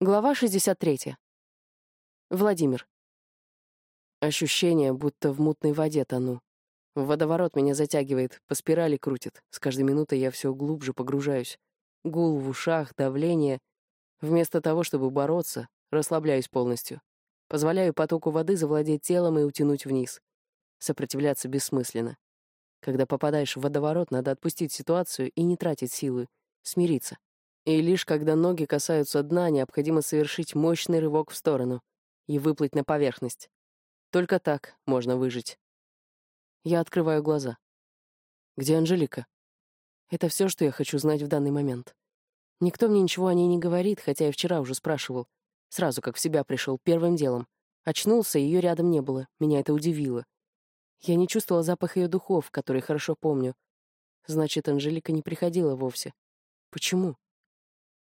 Глава 63. Владимир. Ощущение, будто в мутной воде тону. Водоворот меня затягивает, по спирали крутит. С каждой минутой я все глубже погружаюсь. Гул в ушах, давление. Вместо того, чтобы бороться, расслабляюсь полностью. Позволяю потоку воды завладеть телом и утянуть вниз. Сопротивляться бессмысленно. Когда попадаешь в водоворот, надо отпустить ситуацию и не тратить силы, смириться. И лишь когда ноги касаются дна, необходимо совершить мощный рывок в сторону и выплыть на поверхность. Только так можно выжить. Я открываю глаза. Где Анжелика? Это все, что я хочу знать в данный момент. Никто мне ничего о ней не говорит, хотя и вчера уже спрашивал. Сразу как в себя пришел, первым делом. Очнулся, ее рядом не было. Меня это удивило. Я не чувствовала запах ее духов, который хорошо помню. Значит, Анжелика не приходила вовсе. Почему?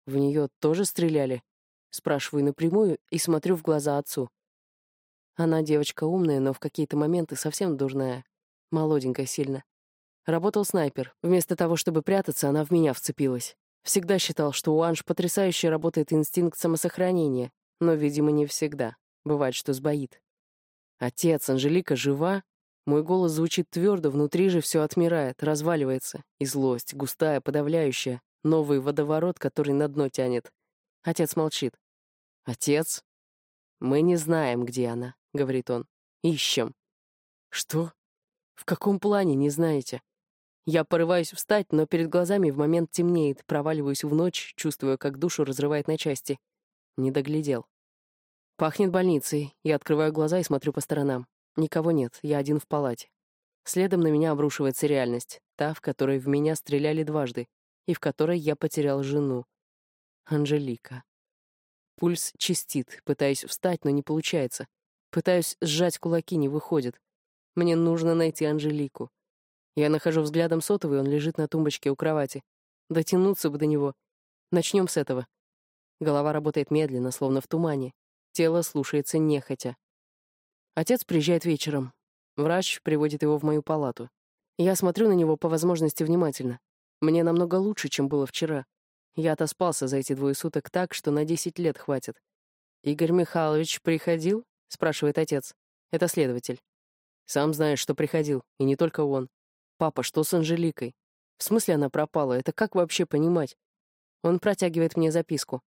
В нее тоже стреляли? Спрашиваю напрямую и смотрю в глаза отцу. Она девочка умная, но в какие-то моменты совсем дурная. Молоденькая сильно. Работал снайпер. Вместо того, чтобы прятаться, она в меня вцепилась. Всегда считал, что у Анж потрясающе работает инстинкт самосохранения, но, видимо, не всегда. Бывает, что сбоит. «Отец, Анжелика жива?» Мой голос звучит твердо, внутри же все отмирает, разваливается. И злость, густая, подавляющая. Новый водоворот, который на дно тянет. Отец молчит. «Отец?» «Мы не знаем, где она», — говорит он. «Ищем». «Что? В каком плане, не знаете?» Я порываюсь встать, но перед глазами в момент темнеет, проваливаюсь в ночь, чувствуя, как душу разрывает на части. Не доглядел. Пахнет больницей. Я открываю глаза и смотрю по сторонам. Никого нет, я один в палате. Следом на меня обрушивается реальность, та, в которой в меня стреляли дважды и в которой я потерял жену. Анжелика. Пульс чистит, пытаюсь встать, но не получается. Пытаюсь сжать кулаки, не выходит. Мне нужно найти Анжелику. Я нахожу взглядом сотовый, он лежит на тумбочке у кровати. Дотянуться бы до него. Начнем с этого. Голова работает медленно, словно в тумане. Тело слушается нехотя. Отец приезжает вечером. Врач приводит его в мою палату. Я смотрю на него по возможности внимательно. Мне намного лучше, чем было вчера. Я отоспался за эти двое суток так, что на десять лет хватит. «Игорь Михайлович приходил?» — спрашивает отец. Это следователь. «Сам знаешь, что приходил, и не только он. Папа, что с Анжеликой? В смысле она пропала? Это как вообще понимать?» Он протягивает мне записку.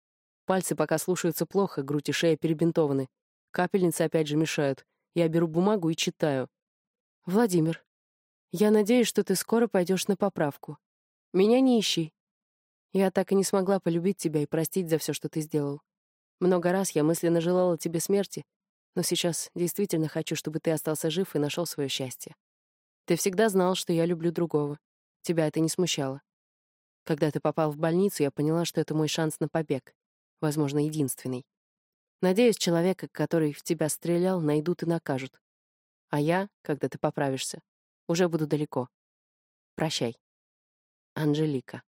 Пальцы пока слушаются плохо, грудь и шея перебинтованы. Капельницы опять же мешают. Я беру бумагу и читаю. «Владимир, я надеюсь, что ты скоро пойдешь на поправку. Меня не ищи. Я так и не смогла полюбить тебя и простить за все, что ты сделал. Много раз я мысленно желала тебе смерти, но сейчас действительно хочу, чтобы ты остался жив и нашел свое счастье. Ты всегда знал, что я люблю другого. Тебя это не смущало. Когда ты попал в больницу, я поняла, что это мой шанс на побег. Возможно, единственный. Надеюсь, человека, который в тебя стрелял, найдут и накажут. А я, когда ты поправишься, уже буду далеко. Прощай. Анжелика.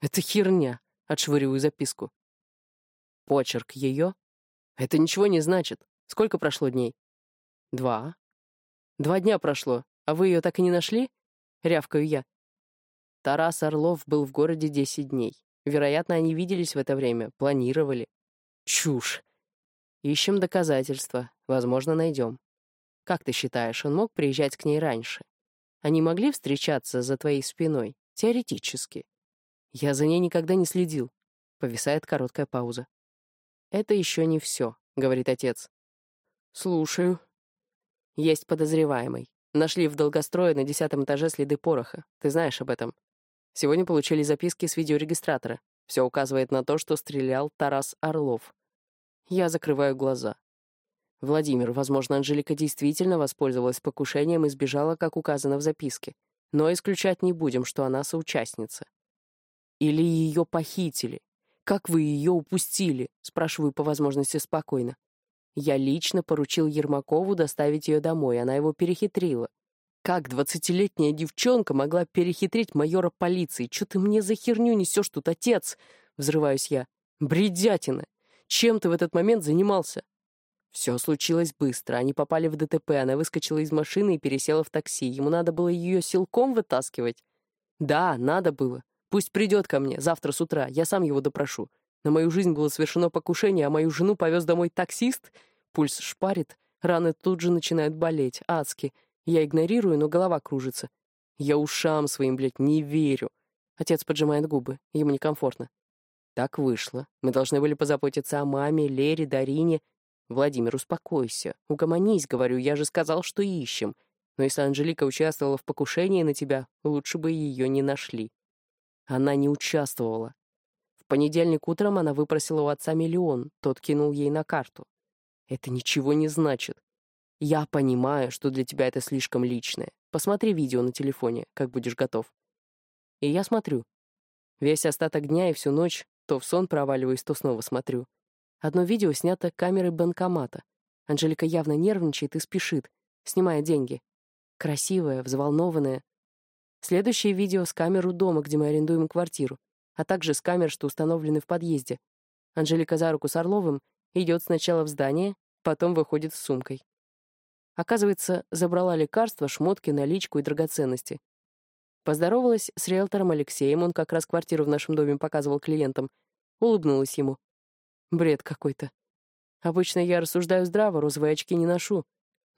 Это херня, отшвыриваю записку. Почерк ее? Это ничего не значит. Сколько прошло дней? Два. Два дня прошло, а вы ее так и не нашли? Рявкаю я. Тарас Орлов был в городе десять дней. Вероятно, они виделись в это время, планировали. Чушь. Ищем доказательства. Возможно, найдем. Как ты считаешь, он мог приезжать к ней раньше? Они могли встречаться за твоей спиной? Теоретически. Я за ней никогда не следил. Повисает короткая пауза. «Это еще не все», — говорит отец. «Слушаю». Есть подозреваемый. Нашли в долгострое на десятом этаже следы пороха. Ты знаешь об этом. Сегодня получили записки с видеорегистратора. Все указывает на то, что стрелял Тарас Орлов. Я закрываю глаза. Владимир, возможно, Анжелика действительно воспользовалась покушением и сбежала, как указано в записке но исключать не будем, что она соучастница. Или ее похитили. Как вы ее упустили? Спрашиваю по возможности спокойно. Я лично поручил Ермакову доставить ее домой, она его перехитрила. Как двадцатилетняя девчонка могла перехитрить майора полиции? Че ты мне за херню несешь тут, отец? Взрываюсь я. Бредятина! Чем ты в этот момент занимался? Все случилось быстро. Они попали в ДТП, она выскочила из машины и пересела в такси. Ему надо было ее силком вытаскивать. Да, надо было. Пусть придет ко мне завтра с утра, я сам его допрошу. На мою жизнь было совершено покушение, а мою жену повез домой таксист. Пульс шпарит, раны тут же начинают болеть, адски. Я игнорирую, но голова кружится. Я ушам своим, блядь, не верю. Отец поджимает губы, ему некомфортно. Так вышло. Мы должны были позаботиться о маме, Лере, Дарине. Владимир, успокойся. Угомонись, говорю, я же сказал, что ищем. Но если Анжелика участвовала в покушении на тебя, лучше бы ее не нашли. Она не участвовала. В понедельник утром она выпросила у отца миллион, тот кинул ей на карту. Это ничего не значит. Я понимаю, что для тебя это слишком личное. Посмотри видео на телефоне, как будешь готов. И я смотрю. Весь остаток дня и всю ночь то в сон проваливаюсь, то снова смотрю. Одно видео снято камерой банкомата. Анжелика явно нервничает и спешит, снимая деньги. Красивая, взволнованная. Следующее видео с камеру дома, где мы арендуем квартиру, а также с камер, что установлены в подъезде. Анжелика за руку с Орловым идет сначала в здание, потом выходит с сумкой. Оказывается, забрала лекарства, шмотки, наличку и драгоценности. Поздоровалась с риэлтором Алексеем, он как раз квартиру в нашем доме показывал клиентам. Улыбнулась ему. Бред какой-то. Обычно я рассуждаю здраво, розовые очки не ношу.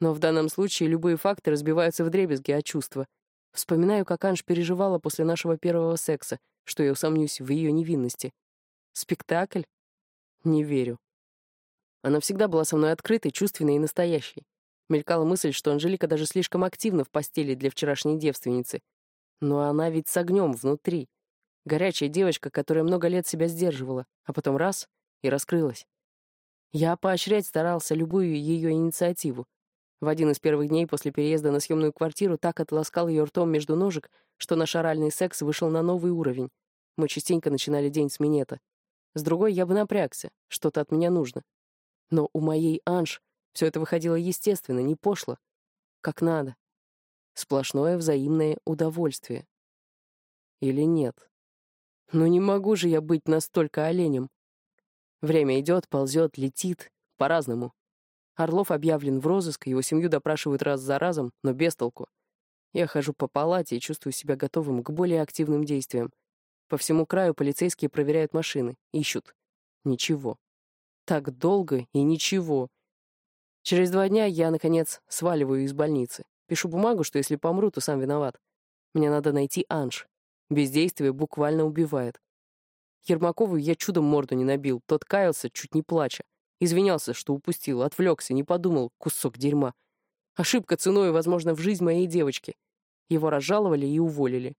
Но в данном случае любые факты разбиваются в дребезги от чувства. Вспоминаю, как Анж переживала после нашего первого секса, что я усомнюсь в ее невинности. Спектакль? Не верю. Она всегда была со мной открытой, чувственной и настоящей. Мелькала мысль, что Анжелика даже слишком активна в постели для вчерашней девственницы. Но она ведь с огнем внутри. Горячая девочка, которая много лет себя сдерживала, а потом раз — и раскрылась. Я поощрять старался любую ее инициативу. В один из первых дней после переезда на съемную квартиру так отласкал ее ртом между ножек, что наш оральный секс вышел на новый уровень. Мы частенько начинали день с минета. С другой я бы напрягся, что-то от меня нужно. Но у моей Анж все это выходило естественно, не пошло. Как надо. Сплошное взаимное удовольствие. Или нет? Ну не могу же я быть настолько оленем. Время идет, ползет, летит. По-разному. Орлов объявлен в розыск, его семью допрашивают раз за разом, но без толку. Я хожу по палате и чувствую себя готовым к более активным действиям. По всему краю полицейские проверяют машины, ищут. Ничего. Так долго и ничего. Через два дня я, наконец, сваливаю из больницы. Пишу бумагу, что если помру, то сам виноват. Мне надо найти Анж. Бездействие буквально убивает. Ермакову я чудом морду не набил. Тот каялся, чуть не плача. Извинялся, что упустил, отвлекся, не подумал, кусок дерьма. Ошибка ценой, возможно, в жизнь моей девочки. Его разжаловали и уволили.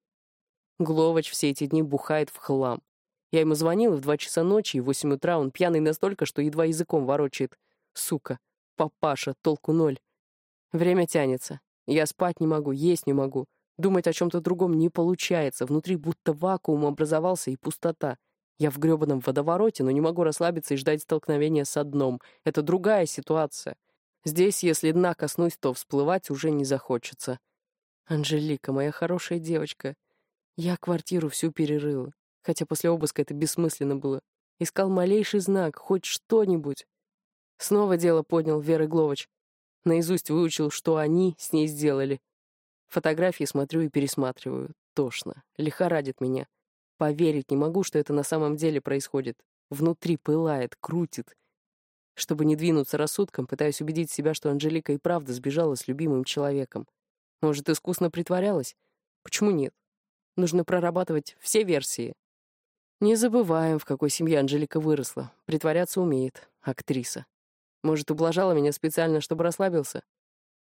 Гловач все эти дни бухает в хлам. Я ему звонил и в два часа ночи, и в восемь утра он пьяный настолько, что едва языком ворочает. Сука, папаша, толку ноль. Время тянется. Я спать не могу, есть не могу. Думать о чем-то другом не получается. Внутри будто вакуум образовался и пустота. Я в грёбаном водовороте, но не могу расслабиться и ждать столкновения с дном. Это другая ситуация. Здесь, если дна коснусь, то всплывать уже не захочется. Анжелика, моя хорошая девочка. Я квартиру всю перерыла. Хотя после обыска это бессмысленно было. Искал малейший знак, хоть что-нибудь. Снова дело поднял Вера Гловач. Наизусть выучил, что они с ней сделали. Фотографии смотрю и пересматриваю. Тошно. Лихорадит меня. Поверить не могу, что это на самом деле происходит. Внутри пылает, крутит. Чтобы не двинуться рассудком, пытаюсь убедить себя, что Анжелика и правда сбежала с любимым человеком. Может, искусно притворялась? Почему нет? Нужно прорабатывать все версии. Не забываем, в какой семье Анжелика выросла. Притворяться умеет. Актриса. Может, ублажала меня специально, чтобы расслабился?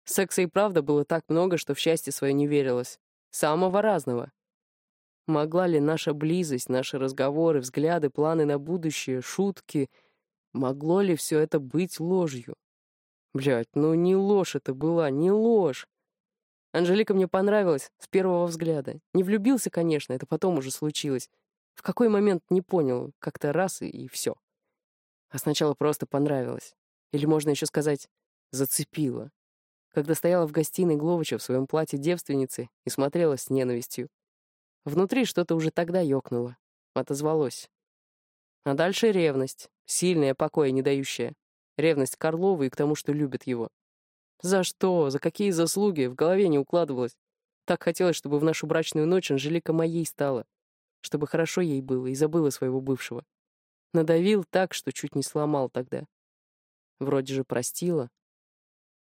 Секса и правда было так много, что в счастье свое не верилось. Самого разного. Могла ли наша близость, наши разговоры, взгляды, планы на будущее, шутки, могло ли все это быть ложью? Блядь, ну не ложь это была, не ложь. Анжелика мне понравилась с первого взгляда. Не влюбился, конечно, это потом уже случилось. В какой момент не понял, как-то раз и, и все. А сначала просто понравилось. Или можно еще сказать, зацепила. Когда стояла в гостиной Гловича в своем платье девственницы и смотрела с ненавистью. Внутри что-то уже тогда ёкнуло, отозвалось. А дальше ревность, сильная, покоя не дающая. Ревность к Орлову и к тому, что любит его. За что? За какие заслуги? В голове не укладывалось. Так хотелось, чтобы в нашу брачную ночь Анжелика моей стала. Чтобы хорошо ей было и забыла своего бывшего. Надавил так, что чуть не сломал тогда. Вроде же простила.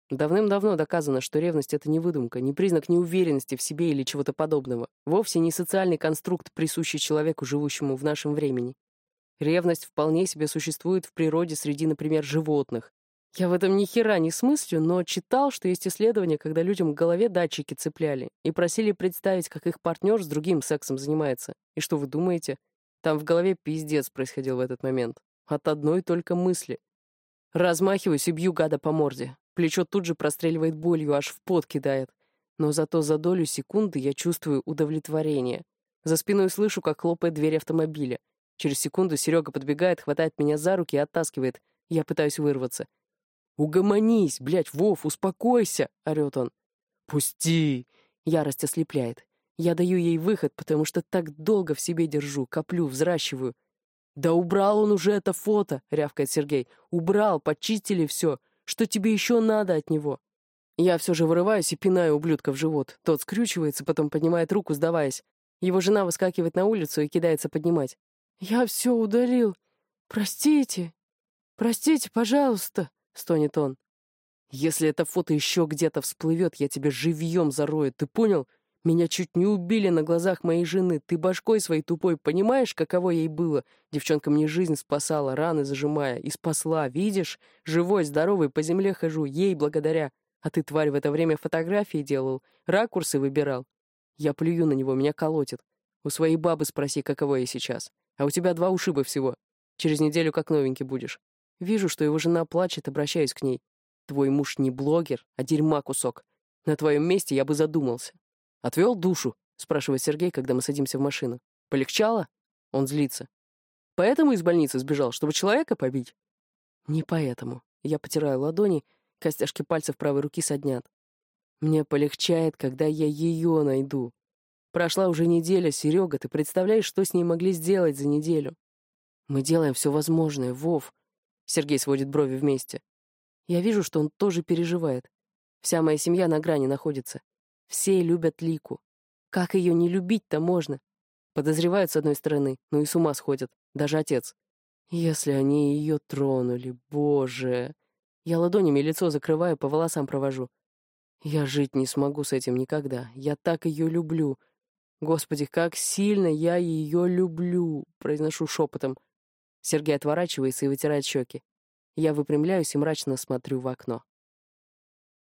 Давным-давно доказано, что ревность — это не выдумка, не признак неуверенности в себе или чего-то подобного. Вовсе не социальный конструкт, присущий человеку, живущему в нашем времени. Ревность вполне себе существует в природе среди, например, животных. Я в этом ни хера не смыслю, но читал, что есть исследования, когда людям в голове датчики цепляли и просили представить, как их партнер с другим сексом занимается. И что вы думаете? Там в голове пиздец происходил в этот момент. От одной только мысли. Размахиваюсь и бью гада по морде. Плечо тут же простреливает болью, аж в пот кидает. Но зато за долю секунды я чувствую удовлетворение. За спиной слышу, как хлопает дверь автомобиля. Через секунду Серега подбегает, хватает меня за руки и оттаскивает. Я пытаюсь вырваться. «Угомонись, блядь, Вов, успокойся!» — орёт он. «Пусти!» — ярость ослепляет. Я даю ей выход, потому что так долго в себе держу, коплю, взращиваю. «Да убрал он уже это фото!» — рявкает Сергей. «Убрал, почистили все. Что тебе еще надо от него?» Я все же вырываюсь и пинаю ублюдка в живот. Тот скрючивается, потом поднимает руку, сдаваясь. Его жена выскакивает на улицу и кидается поднимать. «Я все удалил. Простите. Простите, пожалуйста», — стонет он. «Если это фото еще где-то всплывет, я тебя живьем зарою, ты понял? Меня чуть не убили на глазах моей жены. Ты башкой своей тупой понимаешь, каково ей было? Девчонка мне жизнь спасала, раны зажимая. И спасла, видишь? Живой, здоровый, по земле хожу, ей благодаря. А ты, тварь, в это время фотографии делал, ракурсы выбирал. Я плюю на него, меня колотит. У своей бабы спроси, каково ей сейчас. А у тебя два ушиба всего. Через неделю как новенький будешь. Вижу, что его жена плачет, обращаюсь к ней. Твой муж не блогер, а дерьма кусок. На твоем месте я бы задумался. «Отвел душу?» — спрашивает Сергей, когда мы садимся в машину. «Полегчало?» Он злится. «Поэтому из больницы сбежал, чтобы человека побить?» «Не поэтому». Я потираю ладони, костяшки пальцев правой руки соднят. Мне полегчает, когда я ее найду. Прошла уже неделя, Серега, ты представляешь, что с ней могли сделать за неделю? Мы делаем все возможное, Вов. Сергей сводит брови вместе. Я вижу, что он тоже переживает. Вся моя семья на грани находится. Все любят Лику. Как ее не любить-то можно? Подозревают с одной стороны, но и с ума сходят. Даже отец. Если они ее тронули, боже. Я ладонями лицо закрываю, по волосам провожу. Я жить не смогу с этим никогда. Я так ее люблю. Господи, как сильно я ее люблю, произношу шепотом. Сергей отворачивается и вытирает щеки. Я выпрямляюсь и мрачно смотрю в окно.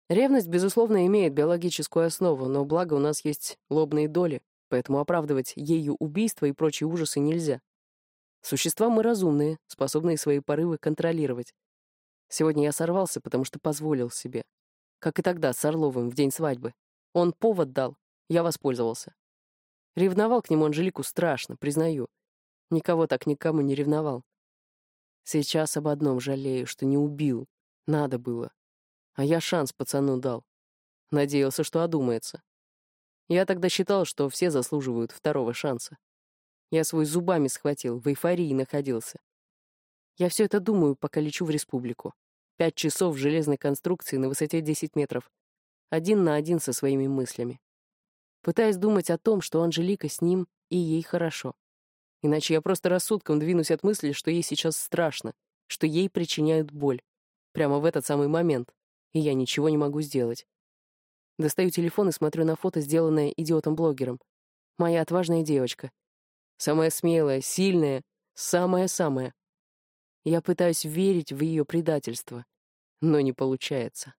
Ревность, безусловно, имеет биологическую основу, но благо у нас есть лобные доли, поэтому оправдывать ею убийство и прочие ужасы нельзя. Существа мы разумные, способные свои порывы контролировать. Сегодня я сорвался, потому что позволил себе. Как и тогда с Орловым в день свадьбы. Он повод дал, я воспользовался. Ревновал к нему Анжелику страшно, признаю. Никого так никому не ревновал. Сейчас об одном жалею, что не убил. Надо было. А я шанс пацану дал. Надеялся, что одумается. Я тогда считал, что все заслуживают второго шанса. Я свой зубами схватил, в эйфории находился. Я все это думаю, пока лечу в республику. Пять часов в железной конструкции на высоте 10 метров. Один на один со своими мыслями. Пытаясь думать о том, что Анжелика с ним, и ей хорошо. Иначе я просто рассудком двинусь от мысли, что ей сейчас страшно, что ей причиняют боль. Прямо в этот самый момент и я ничего не могу сделать. Достаю телефон и смотрю на фото, сделанное идиотом-блогером. Моя отважная девочка. Самая смелая, сильная, самая-самая. Я пытаюсь верить в ее предательство, но не получается.